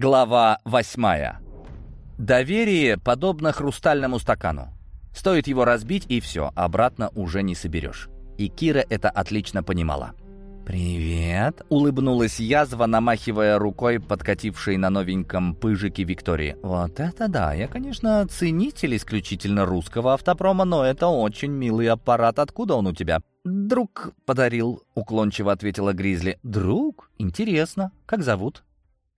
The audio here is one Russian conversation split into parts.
Глава восьмая. Доверие подобно хрустальному стакану. Стоит его разбить, и все, обратно уже не соберешь. И Кира это отлично понимала. «Привет!» — улыбнулась язва, намахивая рукой подкатившей на новеньком пыжике Виктории. «Вот это да! Я, конечно, ценитель исключительно русского автопрома, но это очень милый аппарат. Откуда он у тебя?» «Друг подарил», — уклончиво ответила Гризли. «Друг? Интересно. Как зовут?»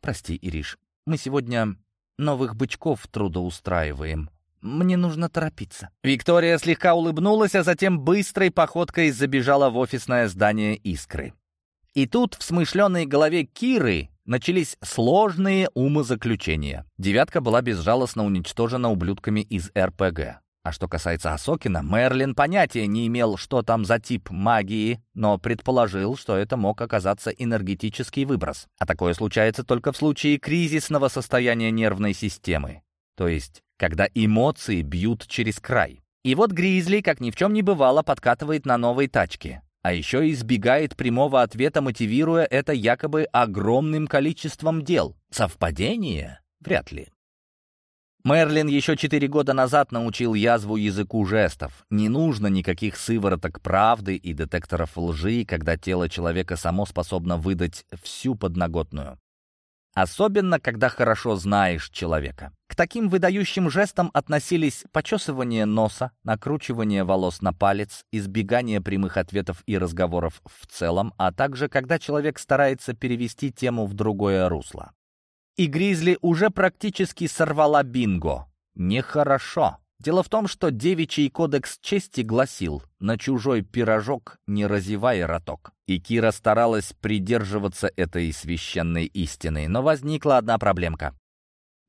«Прости, Ириш, мы сегодня новых бычков трудоустраиваем. Мне нужно торопиться». Виктория слегка улыбнулась, а затем быстрой походкой забежала в офисное здание «Искры». И тут в смышленной голове Киры начались сложные умозаключения. «девятка» была безжалостно уничтожена ублюдками из РПГ. А что касается Асокина, Мерлин понятия не имел, что там за тип магии, но предположил, что это мог оказаться энергетический выброс. А такое случается только в случае кризисного состояния нервной системы. То есть, когда эмоции бьют через край. И вот Гризли, как ни в чем не бывало, подкатывает на новой тачке. А еще избегает прямого ответа, мотивируя это якобы огромным количеством дел. Совпадение? Вряд ли. Мерлин еще четыре года назад научил язву языку жестов. Не нужно никаких сывороток правды и детекторов лжи, когда тело человека само способно выдать всю подноготную. Особенно, когда хорошо знаешь человека. К таким выдающим жестам относились почесывание носа, накручивание волос на палец, избегание прямых ответов и разговоров в целом, а также когда человек старается перевести тему в другое русло. И Гризли уже практически сорвала бинго. Нехорошо. Дело в том, что девичий кодекс чести гласил «на чужой пирожок не разевай роток». И Кира старалась придерживаться этой священной истины, но возникла одна проблемка.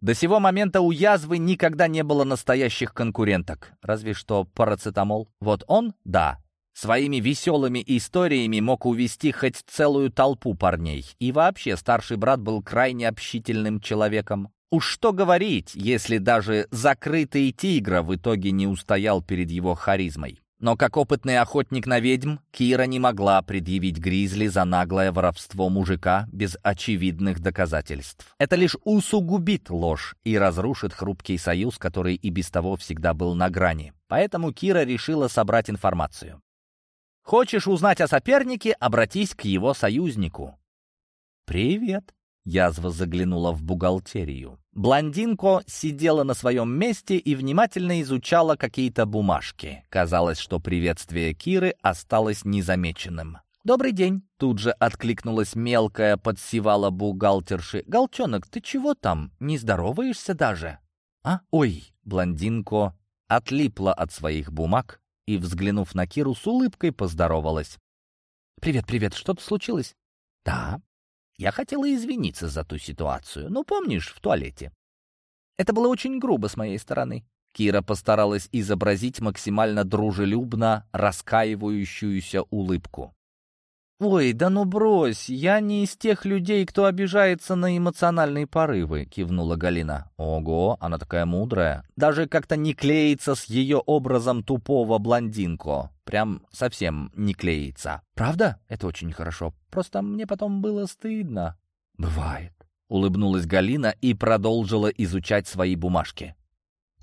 До сего момента у язвы никогда не было настоящих конкуренток, разве что парацетамол. Вот он, да, Своими веселыми историями мог увести хоть целую толпу парней. И вообще, старший брат был крайне общительным человеком. Уж что говорить, если даже закрытый тигра в итоге не устоял перед его харизмой. Но как опытный охотник на ведьм, Кира не могла предъявить Гризли за наглое воровство мужика без очевидных доказательств. Это лишь усугубит ложь и разрушит хрупкий союз, который и без того всегда был на грани. Поэтому Кира решила собрать информацию. Хочешь узнать о сопернике, обратись к его союзнику. «Привет!» — язва заглянула в бухгалтерию. Блондинко сидела на своем месте и внимательно изучала какие-то бумажки. Казалось, что приветствие Киры осталось незамеченным. «Добрый день!» — тут же откликнулась мелкая подсевала бухгалтерши. «Галчонок, ты чего там? Не здороваешься даже?» «А? Ой!» — блондинко отлипла от своих бумаг и, взглянув на Киру, с улыбкой поздоровалась. «Привет, привет, что-то случилось?» «Да, я хотела извиниться за ту ситуацию. Ну, помнишь, в туалете?» «Это было очень грубо с моей стороны». Кира постаралась изобразить максимально дружелюбно раскаивающуюся улыбку. «Ой, да ну брось, я не из тех людей, кто обижается на эмоциональные порывы», — кивнула Галина. «Ого, она такая мудрая. Даже как-то не клеится с ее образом тупого блондинку. Прям совсем не клеится. Правда? Это очень хорошо. Просто мне потом было стыдно». «Бывает», — улыбнулась Галина и продолжила изучать свои бумажки.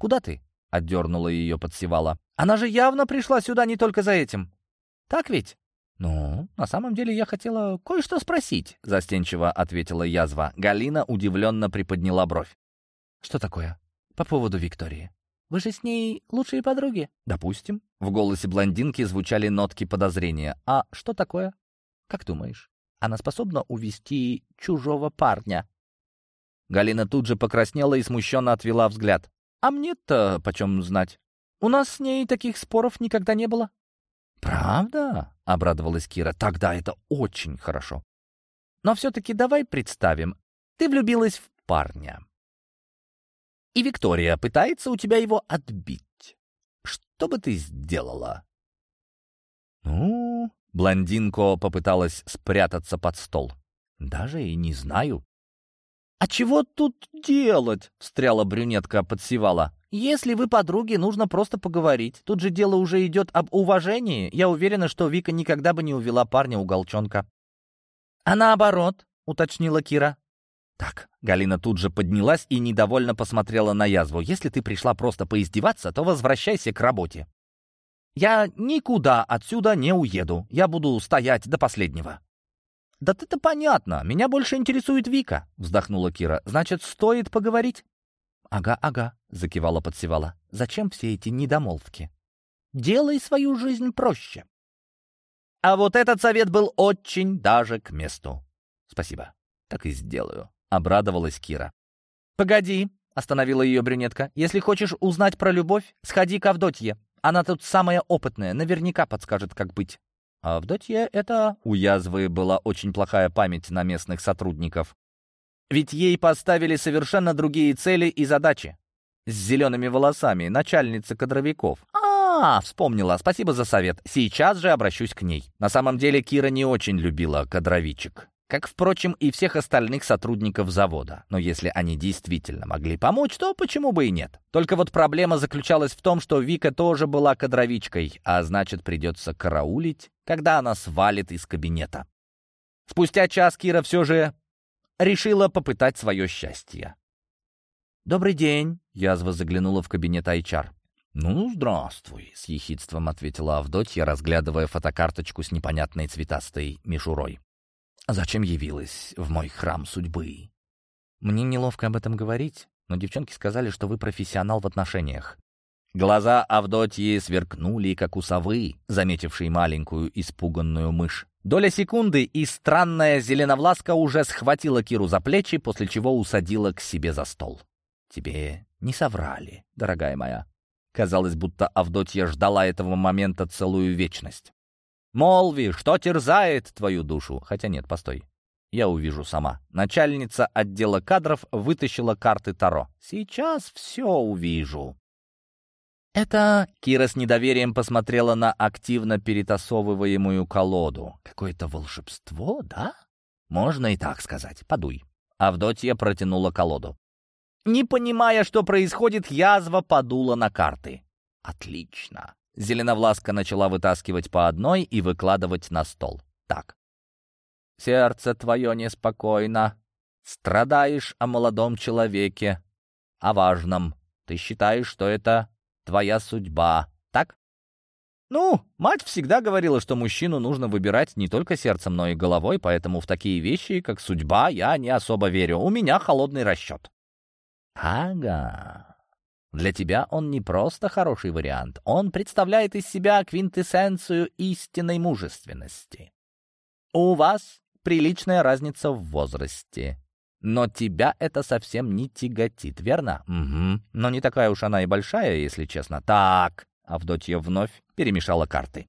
«Куда ты?» — отдернула ее подсевала. «Она же явно пришла сюда не только за этим. Так ведь?» «Ну, на самом деле я хотела кое-что спросить», — застенчиво ответила язва. Галина удивленно приподняла бровь. «Что такое?» «По поводу Виктории. Вы же с ней лучшие подруги?» «Допустим». В голосе блондинки звучали нотки подозрения. «А что такое?» «Как думаешь, она способна увести чужого парня?» Галина тут же покраснела и смущенно отвела взгляд. «А мне-то почем знать? У нас с ней таких споров никогда не было». «Правда?» — обрадовалась Кира. «Тогда это очень хорошо. Но все-таки давай представим, ты влюбилась в парня. И Виктория пытается у тебя его отбить. Что бы ты сделала?» «Ну...» — блондинка попыталась спрятаться под стол. «Даже и не знаю». «А чего тут делать?» — встряла брюнетка подсевала. Если вы подруги, нужно просто поговорить. Тут же дело уже идет об уважении. Я уверена, что Вика никогда бы не увела парня у Голчонка. А наоборот, уточнила Кира. Так, Галина тут же поднялась и недовольно посмотрела на язву. «Если ты пришла просто поиздеваться, то возвращайся к работе. Я никуда отсюда не уеду. Я буду стоять до последнего». «Да это понятно. Меня больше интересует Вика», — вздохнула Кира. «Значит, стоит поговорить?» «Ага, ага», — закивала подсевала. «Зачем все эти недомолвки? Делай свою жизнь проще». А вот этот совет был очень даже к месту. «Спасибо. Так и сделаю», — обрадовалась Кира. «Погоди», — остановила ее брюнетка. «Если хочешь узнать про любовь, сходи к Авдотье. Она тут самая опытная, наверняка подскажет, как быть». А Авдотья — это... У язвы была очень плохая память на местных сотрудников. Ведь ей поставили совершенно другие цели и задачи. С зелеными волосами, начальница кадровиков. А, вспомнила, спасибо за совет. Сейчас же обращусь к ней. На самом деле Кира не очень любила кадровичек. Как, впрочем, и всех остальных сотрудников завода. Но если они действительно могли помочь, то почему бы и нет? Только вот проблема заключалась в том, что Вика тоже была кадровичкой, а значит, придется караулить, когда она свалит из кабинета. Спустя час Кира все же решила попытать свое счастье. «Добрый день», — язва заглянула в кабинет Айчар. «Ну, здравствуй», — с ехидством ответила Авдотья, разглядывая фотокарточку с непонятной цветастой мишурой. «Зачем явилась в мой храм судьбы?» «Мне неловко об этом говорить, но девчонки сказали, что вы профессионал в отношениях. Глаза Авдотьи сверкнули, как у совы, заметившей маленькую испуганную мышь. Доля секунды, и странная зеленовласка уже схватила Киру за плечи, после чего усадила к себе за стол. «Тебе не соврали, дорогая моя». Казалось, будто Авдотья ждала этого момента целую вечность. «Молви, что терзает твою душу?» Хотя нет, постой. Я увижу сама. Начальница отдела кадров вытащила карты Таро. «Сейчас все увижу». «Это...» — Кира с недоверием посмотрела на активно перетасовываемую колоду. «Какое-то волшебство, да?» «Можно и так сказать. Подуй». Авдотья протянула колоду. Не понимая, что происходит, язва подула на карты. «Отлично». Зеленовласка начала вытаскивать по одной и выкладывать на стол. «Так. Сердце твое неспокойно. Страдаешь о молодом человеке, о важном. Ты считаешь, что это твоя судьба, так? Ну, мать всегда говорила, что мужчину нужно выбирать не только сердцем, но и головой, поэтому в такие вещи, как судьба, я не особо верю. У меня холодный расчет. Ага. Для тебя он не просто хороший вариант, он представляет из себя квинтэссенцию истинной мужественности. У вас приличная разница в возрасте. Но тебя это совсем не тяготит, верно? Угу. Но не такая уж она и большая, если честно. Так, Авдотья вновь перемешала карты.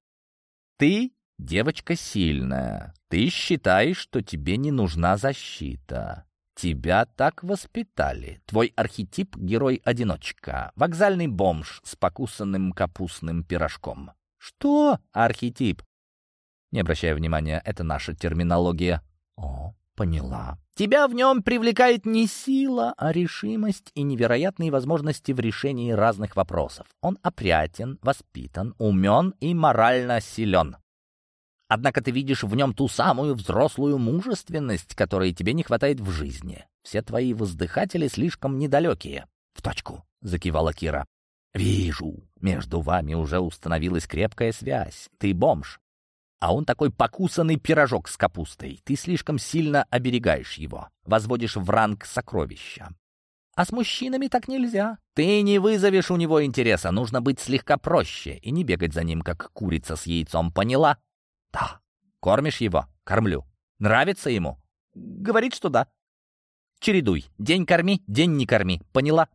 Ты девочка сильная. Ты считаешь, что тебе не нужна защита. Тебя так воспитали. Твой архетип — герой-одиночка. Вокзальный бомж с покусанным капустным пирожком. Что архетип? Не обращая внимания, это наша терминология. О, поняла. Тебя в нем привлекает не сила, а решимость и невероятные возможности в решении разных вопросов. Он опрятен, воспитан, умен и морально силен. Однако ты видишь в нем ту самую взрослую мужественность, которой тебе не хватает в жизни. Все твои воздыхатели слишком недалекие. — В точку, — закивала Кира. — Вижу, между вами уже установилась крепкая связь. Ты бомж, а он такой покусанный пирожок с капустой. Ты слишком сильно оберегаешь его, возводишь в ранг сокровища. А с мужчинами так нельзя. Ты не вызовешь у него интереса, нужно быть слегка проще и не бегать за ним, как курица с яйцом, поняла? Да. Кормишь его? Кормлю. Нравится ему? Говорит, что да. Чередуй. День корми, день не корми. Поняла?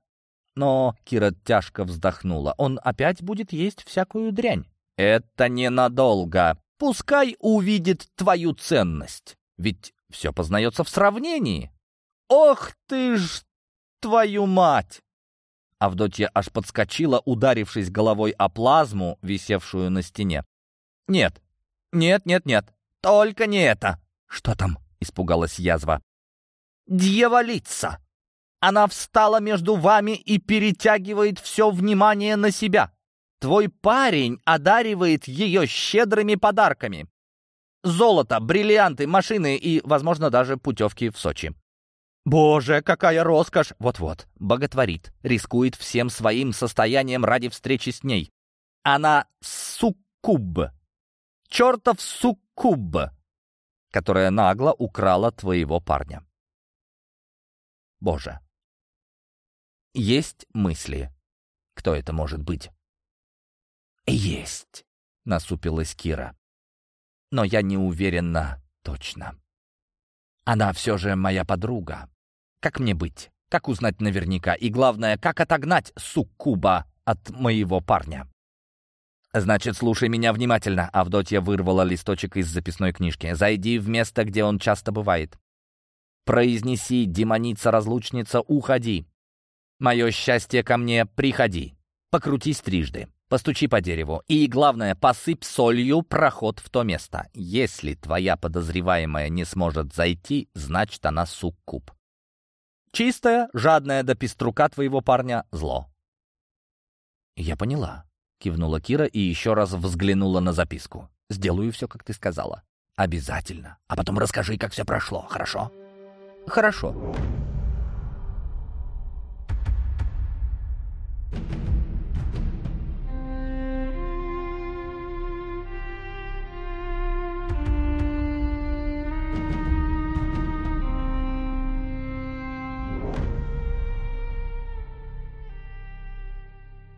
Но Кира тяжко вздохнула. Он опять будет есть всякую дрянь. Это ненадолго. Пускай увидит твою ценность. Ведь все познается в сравнении. Ох ты ж, твою мать! Авдотья аж подскочила, ударившись головой о плазму, висевшую на стене. «Нет, нет, нет, нет, только не это!» «Что там?» — испугалась язва. «Дьяволица! Она встала между вами и перетягивает все внимание на себя. Твой парень одаривает ее щедрыми подарками. Золото, бриллианты, машины и, возможно, даже путевки в Сочи. Боже, какая роскошь! Вот-вот, боготворит, рискует всем своим состоянием ради встречи с ней. Она суккуб, чертов суккуб, которая нагло украла твоего парня. Боже. Есть мысли. Кто это может быть? Есть, насупилась Кира. Но я не уверена точно. Она все же моя подруга. Как мне быть? Как узнать наверняка? И главное, как отогнать суккуба от моего парня? «Значит, слушай меня внимательно», — Авдотья вырвала листочек из записной книжки. «Зайди в место, где он часто бывает. Произнеси, демоница-разлучница, уходи. Мое счастье ко мне, приходи. Покрутись трижды. Постучи по дереву. И, главное, посыпь солью проход в то место. Если твоя подозреваемая не сможет зайти, значит, она суккуб. Чистое, жадное до пеструка твоего парня зло. «Я поняла», — кивнула Кира и еще раз взглянула на записку. «Сделаю все, как ты сказала». «Обязательно. А потом расскажи, как все прошло, хорошо?» «Хорошо».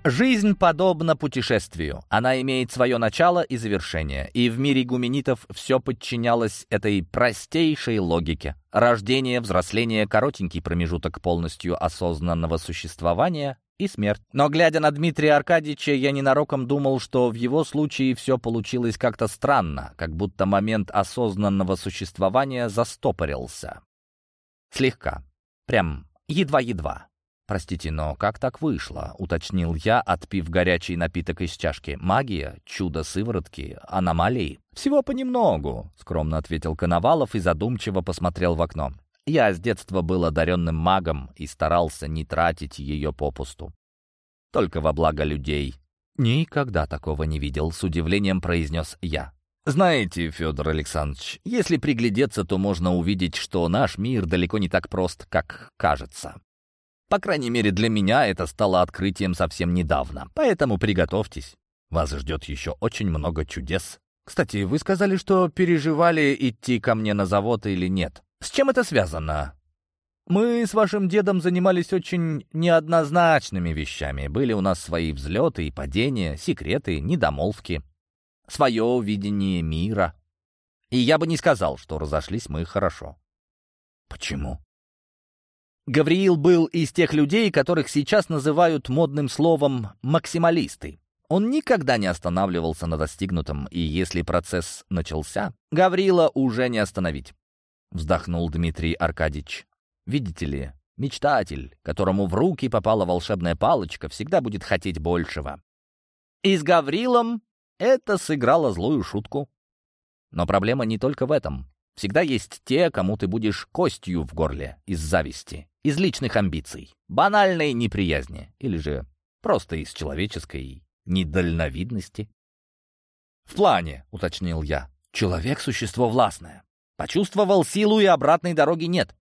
Жизнь подобна путешествию. Она имеет свое начало и завершение. И в мире гуменитов все подчинялось этой простейшей логике. Рождение, взросление, коротенький промежуток полностью осознанного существования и смерть. Но, глядя на Дмитрия Аркадьевича, я ненароком думал, что в его случае все получилось как-то странно, как будто момент осознанного существования застопорился. Слегка. Прям едва-едва. «Простите, но как так вышло?» — уточнил я, отпив горячий напиток из чашки. «Магия? Чудо сыворотки? Аномалии?» «Всего понемногу», — скромно ответил Коновалов и задумчиво посмотрел в окно. «Я с детства был одаренным магом и старался не тратить ее попусту. Только во благо людей». «Никогда такого не видел», — с удивлением произнес я. «Знаете, Федор Александрович, если приглядеться, то можно увидеть, что наш мир далеко не так прост, как кажется. По крайней мере, для меня это стало открытием совсем недавно. Поэтому приготовьтесь. Вас ждет еще очень много чудес. Кстати, вы сказали, что переживали идти ко мне на завод или нет. С чем это связано? Мы с вашим дедом занимались очень неоднозначными вещами. Были у нас свои взлеты и падения, секреты, недомолвки. Свое видение мира. И я бы не сказал, что разошлись мы хорошо. Почему? Гавриил был из тех людей, которых сейчас называют модным словом «максималисты». Он никогда не останавливался на достигнутом, и если процесс начался, Гаврила уже не остановить. Вздохнул Дмитрий Аркадьевич. Видите ли, мечтатель, которому в руки попала волшебная палочка, всегда будет хотеть большего. И с Гаврилом это сыграло злую шутку. Но проблема не только в этом. Всегда есть те, кому ты будешь костью в горле из зависти, из личных амбиций, банальной неприязни или же просто из человеческой недальновидности. «В плане», — уточнил я, — «человек — существо властное. Почувствовал силу и обратной дороги нет.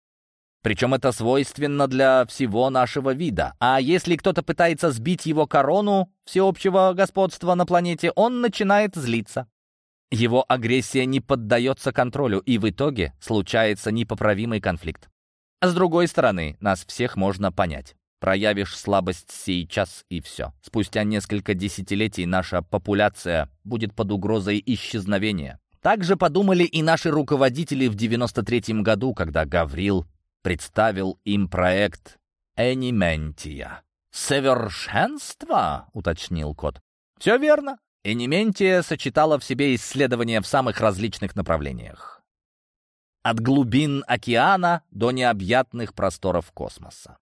Причем это свойственно для всего нашего вида. А если кто-то пытается сбить его корону всеобщего господства на планете, он начинает злиться. Его агрессия не поддается контролю, и в итоге случается непоправимый конфликт. С другой стороны, нас всех можно понять. Проявишь слабость сейчас и все. Спустя несколько десятилетий наша популяция будет под угрозой исчезновения. Так же подумали и наши руководители в 93-м году, когда Гаврил представил им проект «Эниментия». «Совершенство?» — уточнил кот. «Все верно. Эниментия сочетала в себе исследования в самых различных направлениях. От глубин океана до необъятных просторов космоса.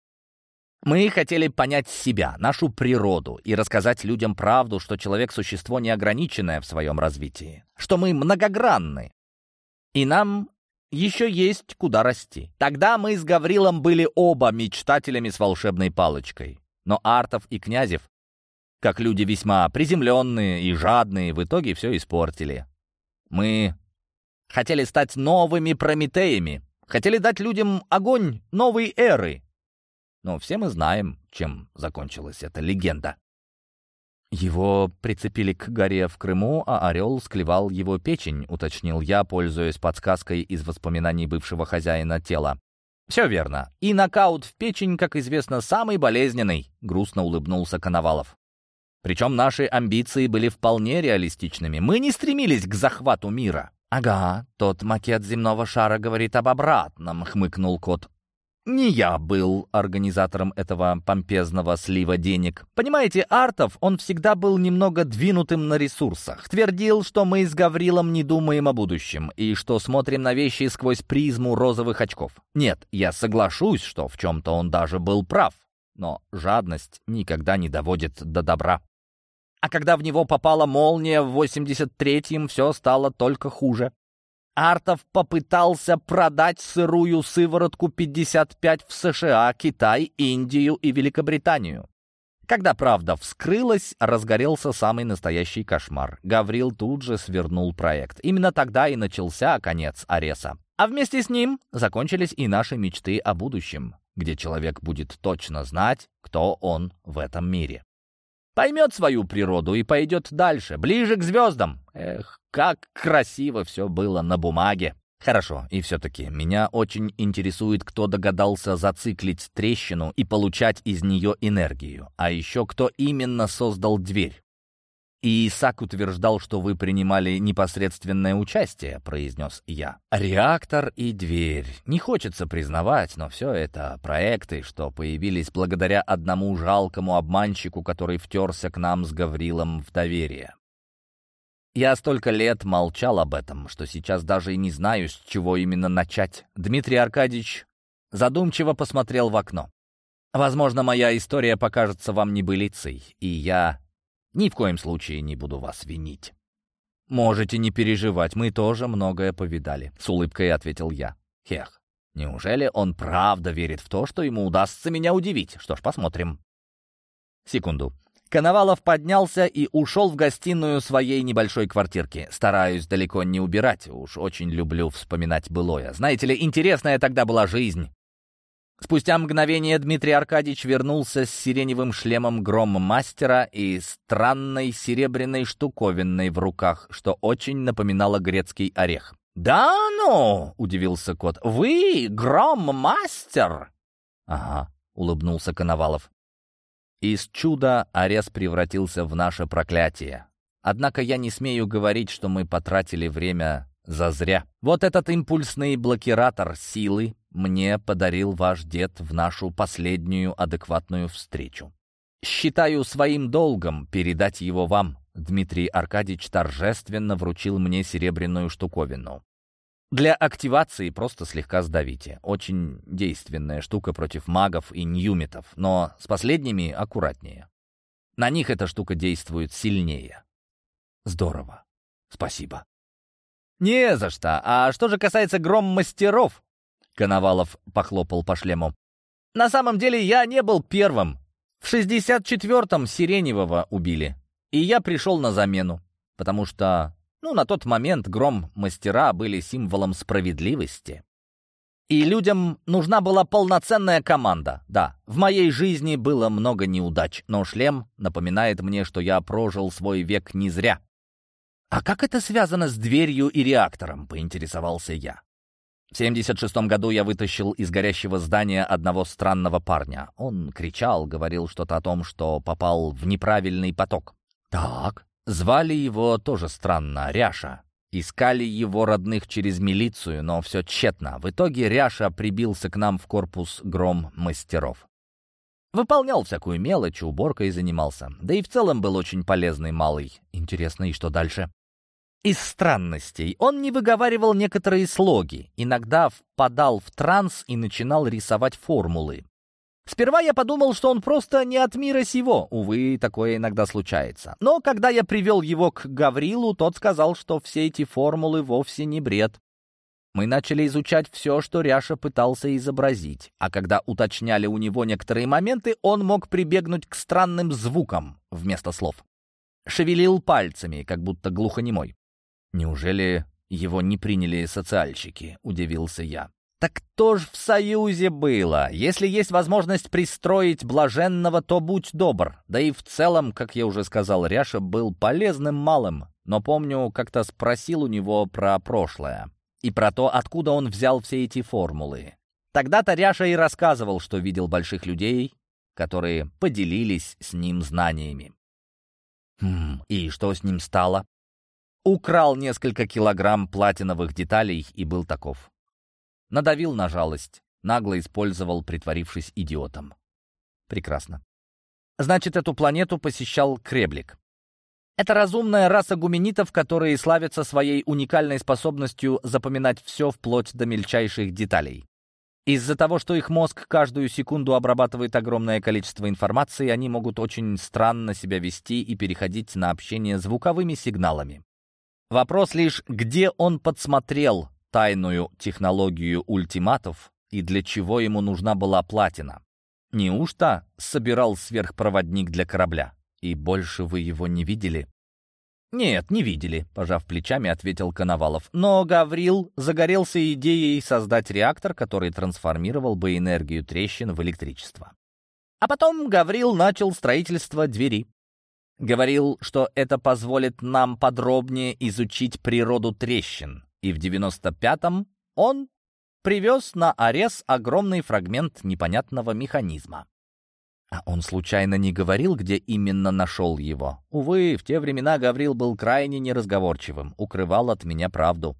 Мы хотели понять себя, нашу природу и рассказать людям правду, что человек — существо неограниченное в своем развитии, что мы многогранны, и нам еще есть куда расти. Тогда мы с Гаврилом были оба мечтателями с волшебной палочкой. Но Артов и Князев как люди весьма приземленные и жадные, в итоге все испортили. Мы хотели стать новыми Прометеями, Хотели дать людям огонь новой эры. Но все мы знаем, чем закончилась эта легенда. «Его прицепили к горе в Крыму, а орел склевал его печень», — уточнил я, пользуясь подсказкой из воспоминаний бывшего хозяина тела. «Все верно. И нокаут в печень, как известно, самый болезненный», — грустно улыбнулся Коновалов. «Причем наши амбиции были вполне реалистичными. Мы не стремились к захвату мира». «Ага, тот макет земного шара говорит об обратном», — хмыкнул кот. Не я был организатором этого помпезного слива денег. Понимаете, Артов, он всегда был немного двинутым на ресурсах. Твердил, что мы с Гаврилом не думаем о будущем и что смотрим на вещи сквозь призму розовых очков. Нет, я соглашусь, что в чем-то он даже был прав. Но жадность никогда не доводит до добра. А когда в него попала молния в 83-м, все стало только хуже. Артов попытался продать сырую сыворотку 55 в США, Китай, Индию и Великобританию. Когда правда вскрылась, разгорелся самый настоящий кошмар. Гаврил тут же свернул проект. Именно тогда и начался конец Ареса. А вместе с ним закончились и наши мечты о будущем, где человек будет точно знать, кто он в этом мире. Поймет свою природу и пойдет дальше, ближе к звездам. Эх, как красиво все было на бумаге. Хорошо, и все-таки меня очень интересует, кто догадался зациклить трещину и получать из нее энергию. А еще кто именно создал дверь. «И Исаак утверждал, что вы принимали непосредственное участие», — произнес я. «Реактор и дверь. Не хочется признавать, но все это проекты, что появились благодаря одному жалкому обманщику, который втерся к нам с Гаврилом в доверие. Я столько лет молчал об этом, что сейчас даже и не знаю, с чего именно начать. Дмитрий Аркадьевич задумчиво посмотрел в окно. Возможно, моя история покажется вам небылицей, и я ни в коем случае не буду вас винить. «Можете не переживать, мы тоже многое повидали», — с улыбкой ответил я. «Хех, неужели он правда верит в то, что ему удастся меня удивить? Что ж, посмотрим». Секунду. Коновалов поднялся и ушел в гостиную своей небольшой квартирки. Стараюсь далеко не убирать, уж очень люблю вспоминать былое. Знаете ли, интересная тогда была жизнь. Спустя мгновение Дмитрий Аркадьевич вернулся с сиреневым шлемом гром-мастера и странной серебряной штуковиной в руках, что очень напоминало грецкий орех. «Да ну!» — удивился кот. «Вы гром-мастер?» «Ага», — улыбнулся Коновалов. Из чуда Арес превратился в наше проклятие. Однако я не смею говорить, что мы потратили время зазря. Вот этот импульсный блокиратор силы мне подарил ваш дед в нашу последнюю адекватную встречу. Считаю своим долгом передать его вам. Дмитрий Аркадьевич торжественно вручил мне серебряную штуковину. Для активации просто слегка сдавите. Очень действенная штука против магов и ньюмитов, но с последними аккуратнее. На них эта штука действует сильнее. Здорово. Спасибо. Не за что. А что же касается гром-мастеров? Коновалов похлопал по шлему. На самом деле я не был первым. В 64-м Сиреневого убили. И я пришел на замену, потому что ну, на тот момент гром-мастера были символом справедливости. И людям нужна была полноценная команда. Да, в моей жизни было много неудач, но шлем напоминает мне, что я прожил свой век не зря. «А как это связано с дверью и реактором?» — поинтересовался я. В 76 году я вытащил из горящего здания одного странного парня. Он кричал, говорил что-то о том, что попал в неправильный поток. «Так», Звали его тоже странно, Ряша. Искали его родных через милицию, но все тщетно. В итоге Ряша прибился к нам в корпус гром мастеров. Выполнял всякую мелочь, уборкой занимался. Да и в целом был очень полезный малый. Интересно, и что дальше? Из странностей он не выговаривал некоторые слоги, иногда впадал в транс и начинал рисовать формулы. Сперва я подумал, что он просто не от мира сего. Увы, такое иногда случается. Но когда я привел его к Гаврилу, тот сказал, что все эти формулы вовсе не бред. Мы начали изучать все, что Ряша пытался изобразить. А когда уточняли у него некоторые моменты, он мог прибегнуть к странным звукам вместо слов. Шевелил пальцами, как будто глухонемой. «Неужели его не приняли социальщики?» — удивился я. Так кто ж в Союзе было? Если есть возможность пристроить блаженного, то будь добр. Да и в целом, как я уже сказал, Ряша был полезным малым. Но помню, как-то спросил у него про прошлое. И про то, откуда он взял все эти формулы. Тогда-то Ряша и рассказывал, что видел больших людей, которые поделились с ним знаниями. Хм, и что с ним стало? Украл несколько килограмм платиновых деталей и был таков. Надавил на жалость, нагло использовал, притворившись идиотом. Прекрасно. Значит, эту планету посещал Креблик. Это разумная раса гуменитов, которые славятся своей уникальной способностью запоминать все вплоть до мельчайших деталей. Из-за того, что их мозг каждую секунду обрабатывает огромное количество информации, они могут очень странно себя вести и переходить на общение звуковыми сигналами. Вопрос лишь, где он подсмотрел тайную технологию ультиматов и для чего ему нужна была платина. Неужто собирал сверхпроводник для корабля? И больше вы его не видели? «Нет, не видели», — пожав плечами, ответил Коновалов. Но Гаврил загорелся идеей создать реактор, который трансформировал бы энергию трещин в электричество. А потом Гаврил начал строительство двери. Говорил, что это позволит нам подробнее изучить природу трещин. И в 95-м он привез на Арес огромный фрагмент непонятного механизма. А он случайно не говорил, где именно нашел его? Увы, в те времена Гаврил был крайне неразговорчивым, укрывал от меня правду.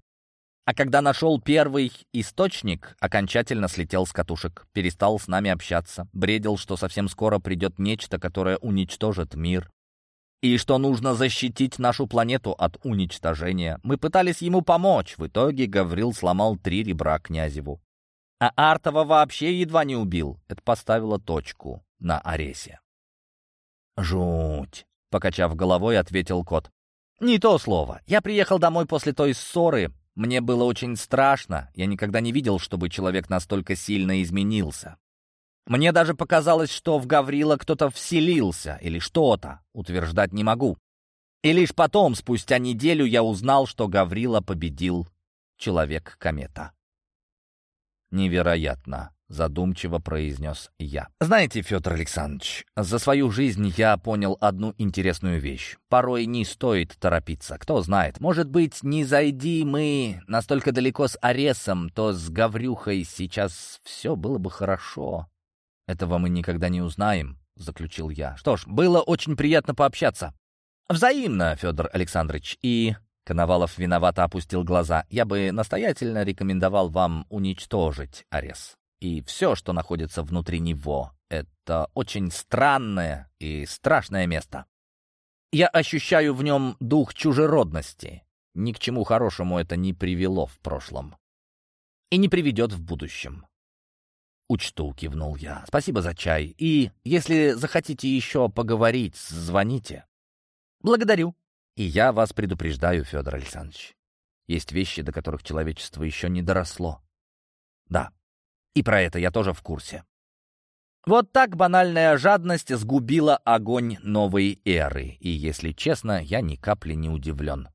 А когда нашел первый источник, окончательно слетел с катушек, перестал с нами общаться, бредил, что совсем скоро придет нечто, которое уничтожит мир. И что нужно защитить нашу планету от уничтожения. Мы пытались ему помочь, в итоге Гаврил сломал три ребра князеву. А Артова вообще едва не убил. Это поставило точку на Аресе. «Жуть!» — покачав головой, ответил кот. «Не то слово. Я приехал домой после той ссоры. Мне было очень страшно. Я никогда не видел, чтобы человек настолько сильно изменился. Мне даже показалось, что в Гаврила кто-то вселился или что-то. Утверждать не могу. И лишь потом, спустя неделю, я узнал, что Гаврила победил Человек-комета. Невероятно задумчиво произнес я. «Знаете, Федор Александрович, за свою жизнь я понял одну интересную вещь. Порой не стоит торопиться. Кто знает, может быть, не зайди мы настолько далеко с Аресом, то с Гаврюхой сейчас все было бы хорошо. Этого мы никогда не узнаем», — заключил я. «Что ж, было очень приятно пообщаться». «Взаимно, Федор Александрович, и...» Коновалов виновато опустил глаза. «Я бы настоятельно рекомендовал вам уничтожить Арес и все, что находится внутри него. Это очень странное и страшное место. Я ощущаю в нем дух чужеродности. Ни к чему хорошему это не привело в прошлом. И не приведет в будущем. «Учту», — кивнул я. «Спасибо за чай. И, если захотите еще поговорить, звоните». «Благодарю». «И я вас предупреждаю, Федор Александрович. Есть вещи, до которых человечество еще не доросло. Да, и про это я тоже в курсе. Вот так банальная жадность сгубила огонь новой эры, и, если честно, я ни капли не удивлен.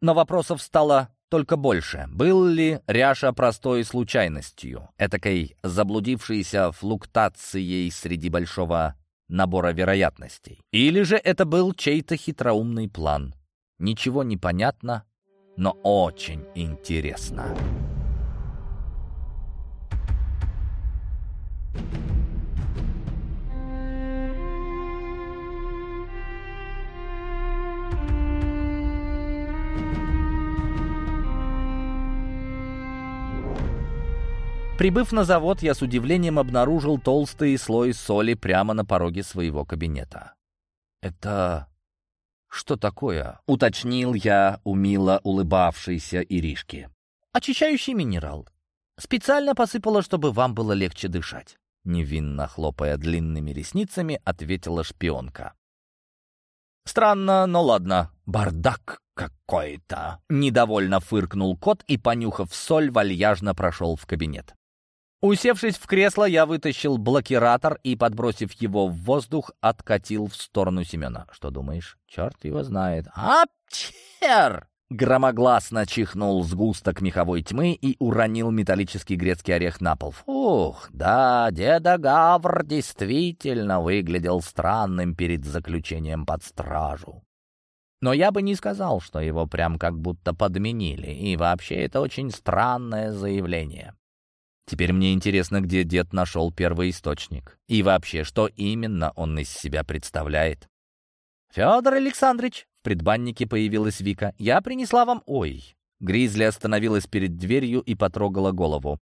Но вопросов стало только больше. Был ли Ряша простой случайностью, этакой заблудившейся флуктацией среди большого набора вероятностей? Или же это был чей-то хитроумный план? Ничего не понятно, но очень интересно. Прибыв на завод, я с удивлением обнаружил толстый слой соли прямо на пороге своего кабинета. «Это что такое?» — уточнил я у мило улыбавшейся Иришки. «Очищающий минерал. Специально посыпала, чтобы вам было легче дышать». Невинно хлопая длинными ресницами, ответила шпионка. «Странно, но ладно. Бардак какой-то!» Недовольно фыркнул кот и, понюхав соль, вальяжно прошел в кабинет. Усевшись в кресло, я вытащил блокиратор и, подбросив его в воздух, откатил в сторону Семена. «Что думаешь? Черт его знает». «Апчер!» Громогласно чихнул сгусток меховой тьмы и уронил металлический грецкий орех на пол. Ух, да, деда Гавр действительно выглядел странным перед заключением под стражу. Но я бы не сказал, что его прям как будто подменили, и вообще это очень странное заявление. Теперь мне интересно, где дед нашел первый источник. И вообще, что именно он из себя представляет. «Федор Александрович!» — в предбаннике появилась Вика. «Я принесла вам... Ой!» Гризли остановилась перед дверью и потрогала голову.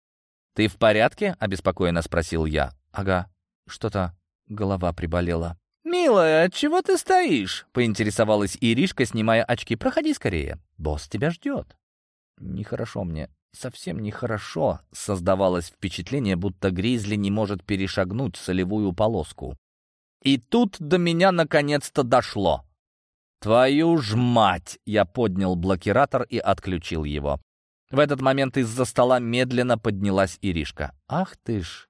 «Ты в порядке?» — обеспокоенно спросил я. «Ага, что-то голова приболела». «Милая, чего ты стоишь?» — поинтересовалась Иришка, снимая очки. «Проходи скорее. Босс тебя ждет». «Нехорошо мне. Совсем нехорошо». Создавалось впечатление, будто Гризли не может перешагнуть солевую полоску. И тут до меня наконец-то дошло. «Твою ж мать!» — я поднял блокиратор и отключил его. В этот момент из-за стола медленно поднялась Иришка. «Ах ты ж!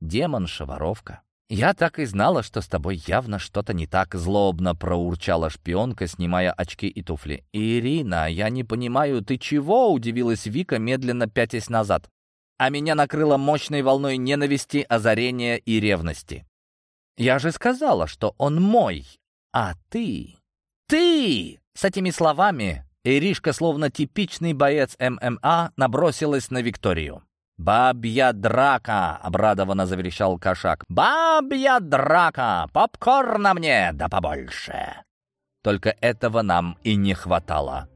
Демон-шоворовка!» «Я так и знала, что с тобой явно что-то не так», — злобно проурчала шпионка, снимая очки и туфли. «Ирина, я не понимаю, ты чего?» — удивилась Вика, медленно пятясь назад. А меня накрыло мощной волной ненависти, озарения и ревности. «Я же сказала, что он мой, а ты...» «Ты!» С этими словами Иришка, словно типичный боец ММА, набросилась на Викторию. «Бабья драка!» — обрадованно заверещал кошак. «Бабья драка! Попкорна мне, да побольше!» Только этого нам и не хватало.